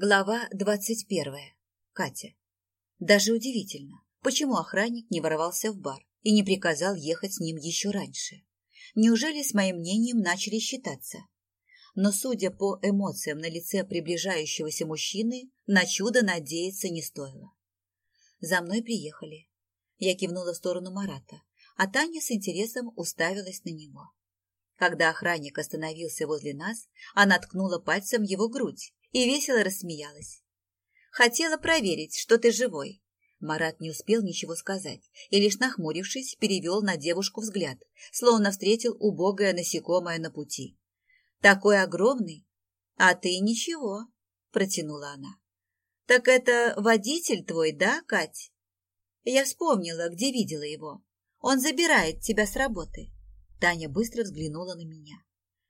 Глава двадцать первая. Катя. Даже удивительно, почему охранник не ворвался в бар и не приказал ехать с ним еще раньше. Неужели с моим мнением начали считаться? Но, судя по эмоциям на лице приближающегося мужчины, на чудо надеяться не стоило. За мной приехали. Я кивнула в сторону Марата, а Таня с интересом уставилась на него. Когда охранник остановился возле нас, она ткнула пальцем его грудь и весело рассмеялась. «Хотела проверить, что ты живой». Марат не успел ничего сказать и, лишь нахмурившись, перевел на девушку взгляд, словно встретил убогое насекомое на пути. «Такой огромный! А ты ничего!» – протянула она. «Так это водитель твой, да, Кать?» Я вспомнила, где видела его. Он забирает тебя с работы. Таня быстро взглянула на меня.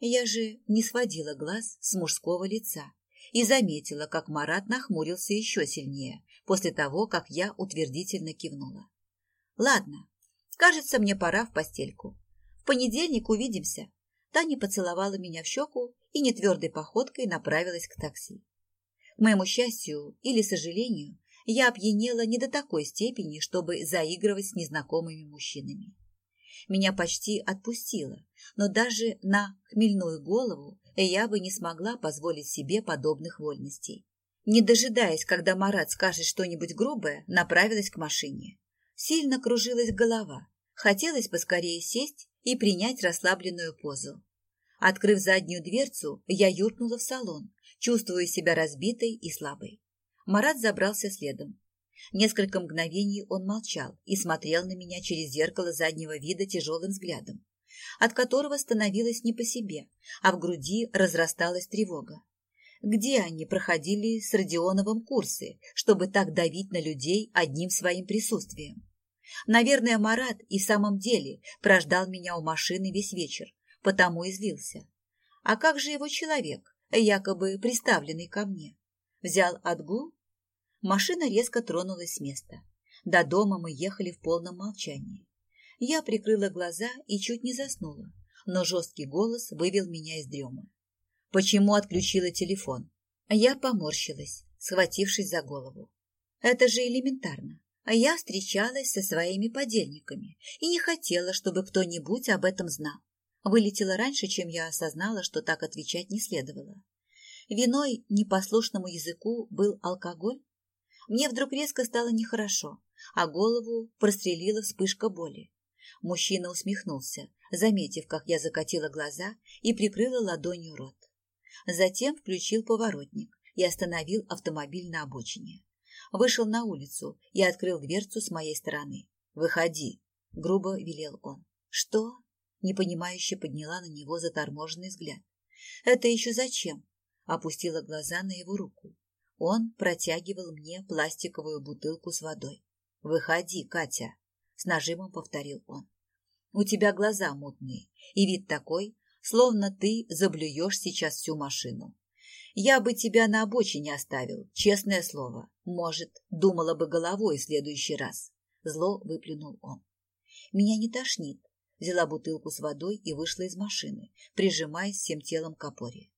Я же не сводила глаз с мужского лица и заметила, как Марат нахмурился еще сильнее после того, как я утвердительно кивнула. «Ладно, кажется, мне пора в постельку. В понедельник увидимся». Таня поцеловала меня в щеку и нетвердой походкой направилась к такси. К моему счастью или сожалению, я опьянела не до такой степени, чтобы заигрывать с незнакомыми мужчинами. Меня почти отпустило, но даже на хмельную голову я бы не смогла позволить себе подобных вольностей. Не дожидаясь, когда Марат скажет что-нибудь грубое, направилась к машине. Сильно кружилась голова. Хотелось поскорее сесть и принять расслабленную позу. Открыв заднюю дверцу, я юркнула в салон, чувствуя себя разбитой и слабой. Марат забрался следом. Несколько мгновений он молчал и смотрел на меня через зеркало заднего вида тяжелым взглядом от которого становилось не по себе, а в груди разрасталась тревога. Где они проходили с Родионовым курсы, чтобы так давить на людей одним своим присутствием? Наверное, Марат и в самом деле прождал меня у машины весь вечер, потому и злился. А как же его человек, якобы приставленный ко мне? Взял отгул? Машина резко тронулась с места. До дома мы ехали в полном молчании. Я прикрыла глаза и чуть не заснула, но жесткий голос вывел меня из дремы. Почему отключила телефон? Я поморщилась, схватившись за голову. Это же элементарно. А я встречалась со своими подельниками и не хотела, чтобы кто-нибудь об этом знал. Вылетела раньше, чем я осознала, что так отвечать не следовало. Виной непослушному языку был алкоголь. Мне вдруг резко стало нехорошо, а голову прострелила вспышка боли. Мужчина усмехнулся, заметив, как я закатила глаза и прикрыла ладонью рот. Затем включил поворотник и остановил автомобиль на обочине. Вышел на улицу и открыл дверцу с моей стороны. «Выходи», — грубо велел он. «Что?» — непонимающе подняла на него заторможенный взгляд. «Это еще зачем?» — опустила глаза на его руку. Он протягивал мне пластиковую бутылку с водой. «Выходи, Катя!» — с нажимом повторил он. У тебя глаза мутные, и вид такой, словно ты заблюешь сейчас всю машину. Я бы тебя на обочине оставил, честное слово. Может, думала бы головой в следующий раз. Зло выплюнул он. Меня не тошнит. Взяла бутылку с водой и вышла из машины, прижимаясь всем телом к опоре.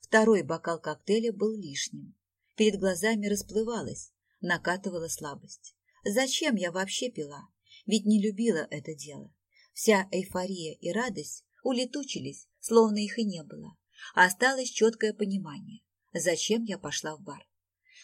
Второй бокал коктейля был лишним. Перед глазами расплывалась, накатывала слабость. Зачем я вообще пила? Ведь не любила это дело. Вся эйфория и радость улетучились, словно их и не было. Осталось четкое понимание, зачем я пошла в бар.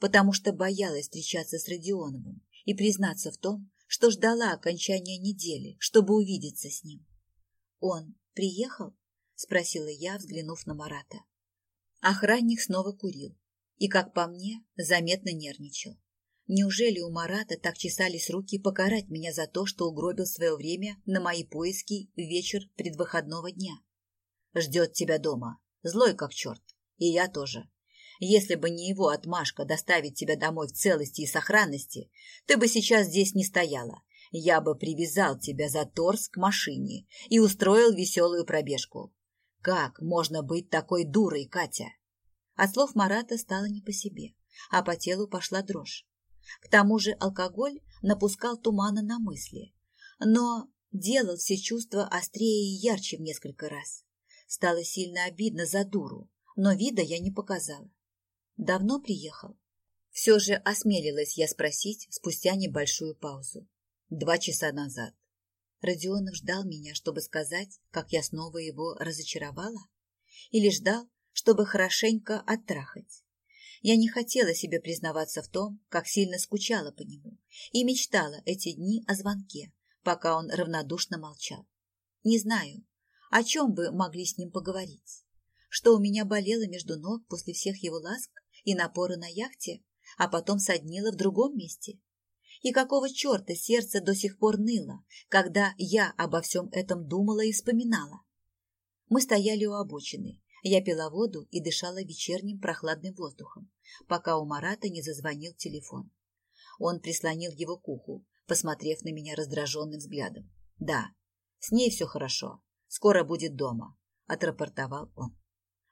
Потому что боялась встречаться с Родионовым и признаться в том, что ждала окончания недели, чтобы увидеться с ним. «Он приехал?» – спросила я, взглянув на Марата. Охранник снова курил и, как по мне, заметно нервничал. Неужели у Марата так чесались руки покарать меня за то, что угробил свое время на мои поиски вечер предвыходного дня? Ждет тебя дома, злой как черт, и я тоже. Если бы не его отмашка доставить тебя домой в целости и сохранности, ты бы сейчас здесь не стояла. Я бы привязал тебя за торс к машине и устроил веселую пробежку. Как можно быть такой дурой, Катя? От слов Марата стало не по себе, а по телу пошла дрожь. К тому же алкоголь напускал тумана на мысли, но делал все чувства острее и ярче в несколько раз. Стало сильно обидно за дуру, но вида я не показала. Давно приехал? Все же осмелилась я спросить спустя небольшую паузу. Два часа назад. Родионов ждал меня, чтобы сказать, как я снова его разочаровала? Или ждал, чтобы хорошенько оттрахать? Я не хотела себе признаваться в том, как сильно скучала по нему и мечтала эти дни о звонке, пока он равнодушно молчал. Не знаю, о чем бы могли с ним поговорить. Что у меня болело между ног после всех его ласк и напора на яхте, а потом соднило в другом месте. И какого черта сердце до сих пор ныло, когда я обо всем этом думала и вспоминала. Мы стояли у обочины, я пила воду и дышала вечерним прохладным воздухом, пока у Марата не зазвонил телефон. Он прислонил его к уху, посмотрев на меня раздраженным взглядом. «Да, с ней все хорошо. Скоро будет дома», — отрапортовал он.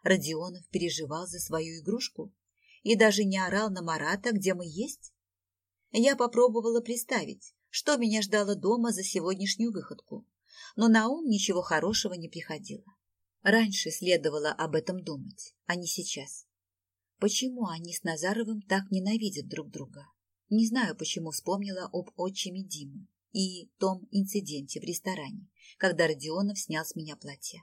Родионов переживал за свою игрушку и даже не орал на Марата, где мы есть. Я попробовала представить, что меня ждало дома за сегодняшнюю выходку, но на ум ничего хорошего не приходило. Раньше следовало об этом думать, а не сейчас. Почему они с Назаровым так ненавидят друг друга? Не знаю, почему вспомнила об отчиме Димы и том инциденте в ресторане, когда Родионов снял с меня платье.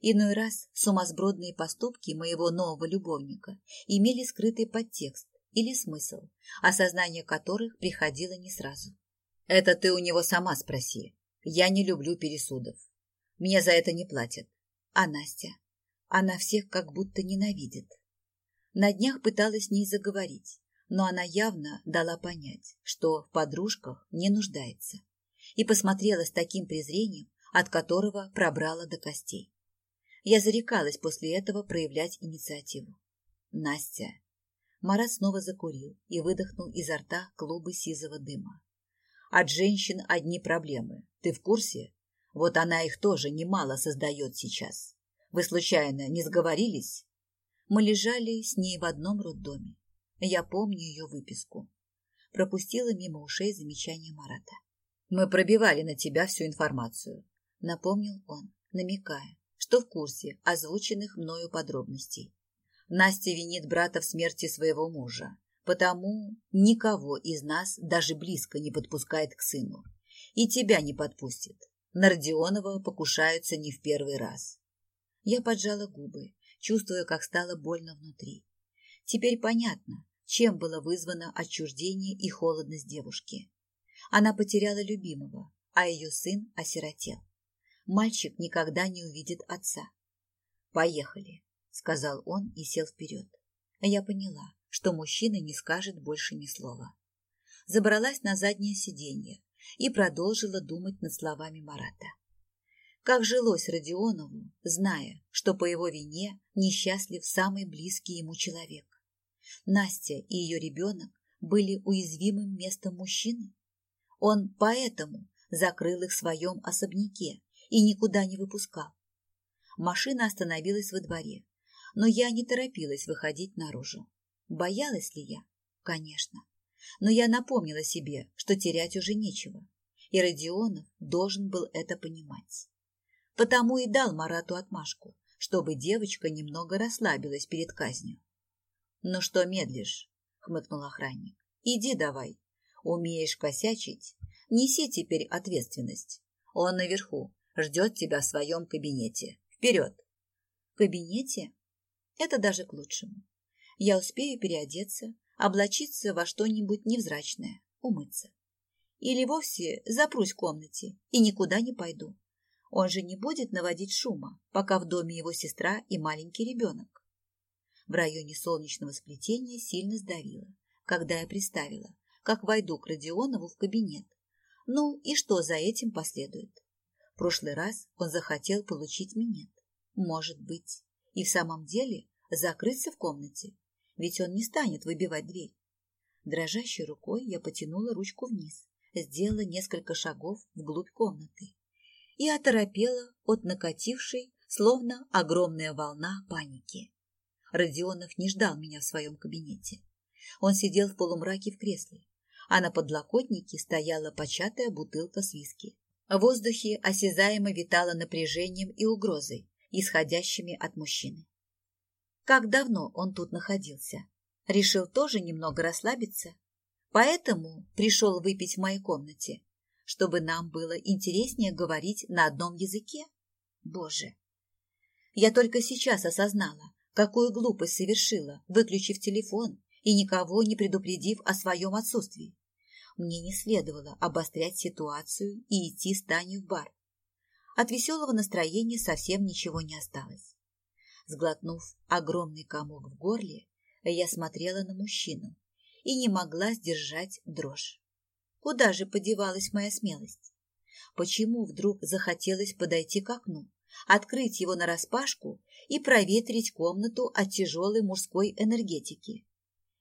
Иной раз сумасбродные поступки моего нового любовника имели скрытый подтекст или смысл, осознание которых приходило не сразу. «Это ты у него сама спроси. Я не люблю пересудов. Мне за это не платят. А Настя? Она всех как будто ненавидит. На днях пыталась с ней заговорить, но она явно дала понять, что в подружках не нуждается, и посмотрела с таким презрением, от которого пробрала до костей. Я зарекалась после этого проявлять инициативу. Настя. Марат снова закурил и выдохнул изо рта клубы сизого дыма. От женщин одни проблемы. Ты в курсе? Вот она их тоже немало создает сейчас. Вы случайно не сговорились? Мы лежали с ней в одном роддоме. Я помню ее выписку. Пропустила мимо ушей замечание Марата. Мы пробивали на тебя всю информацию, напомнил он, намекая, что в курсе озвученных мною подробностей. Настя винит брата в смерти своего мужа, потому никого из нас даже близко не подпускает к сыну. И тебя не подпустит. На Родионова покушаются не в первый раз. Я поджала губы, чувствуя, как стало больно внутри. Теперь понятно, чем было вызвано отчуждение и холодность девушки. Она потеряла любимого, а ее сын осиротел. Мальчик никогда не увидит отца. «Поехали», — сказал он и сел вперед. Я поняла, что мужчина не скажет больше ни слова. Забралась на заднее сиденье, и продолжила думать над словами Марата. Как жилось Родионову, зная, что по его вине несчастлив самый близкий ему человек. Настя и ее ребенок были уязвимым местом мужчины. Он поэтому закрыл их в своем особняке и никуда не выпускал. Машина остановилась во дворе, но я не торопилась выходить наружу. Боялась ли я? Конечно но я напомнила себе, что терять уже нечего, и Родионов должен был это понимать. Потому и дал Марату отмашку, чтобы девочка немного расслабилась перед казнью. «Ну что медлишь?» — хмыкнул охранник. «Иди давай. Умеешь косячить? Неси теперь ответственность. Он наверху, ждет тебя в своем кабинете. Вперед!» «В кабинете? Это даже к лучшему. Я успею переодеться, облачиться во что-нибудь невзрачное, умыться. Или вовсе запрусь в комнате и никуда не пойду. Он же не будет наводить шума, пока в доме его сестра и маленький ребенок. В районе солнечного сплетения сильно сдавило, когда я представила, как войду к Родионову в кабинет. Ну и что за этим последует? В прошлый раз он захотел получить минет. Может быть, и в самом деле закрыться в комнате ведь он не станет выбивать дверь. Дрожащей рукой я потянула ручку вниз, сделала несколько шагов вглубь комнаты и оторопела от накатившей, словно огромная волна паники. Родионов не ждал меня в своем кабинете. Он сидел в полумраке в кресле, а на подлокотнике стояла початая бутылка с виски. В воздухе осязаемо витало напряжением и угрозой, исходящими от мужчины. Как давно он тут находился? Решил тоже немного расслабиться. Поэтому пришел выпить в моей комнате, чтобы нам было интереснее говорить на одном языке. Боже! Я только сейчас осознала, какую глупость совершила, выключив телефон и никого не предупредив о своем отсутствии. Мне не следовало обострять ситуацию и идти с Таней в бар. От веселого настроения совсем ничего не осталось. Сглотнув огромный комок в горле, я смотрела на мужчину и не могла сдержать дрожь. Куда же подевалась моя смелость? Почему вдруг захотелось подойти к окну, открыть его нараспашку и проветрить комнату от тяжелой мужской энергетики?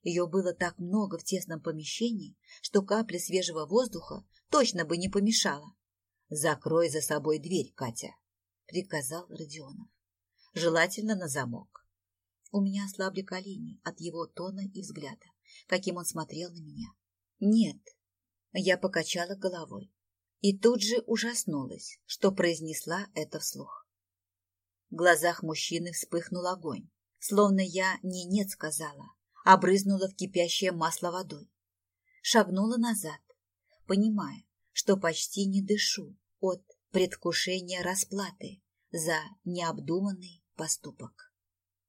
Ее было так много в тесном помещении, что капля свежего воздуха точно бы не помешала. «Закрой за собой дверь, Катя», — приказал Родионов. «Желательно на замок». У меня ослабли колени от его тона и взгляда, каким он смотрел на меня. «Нет», — я покачала головой и тут же ужаснулась, что произнесла это вслух. В глазах мужчины вспыхнул огонь, словно я не «нет» сказала, а брызнула в кипящее масло водой. Шагнула назад, понимая, что почти не дышу от предвкушения расплаты за необдуманный поступок.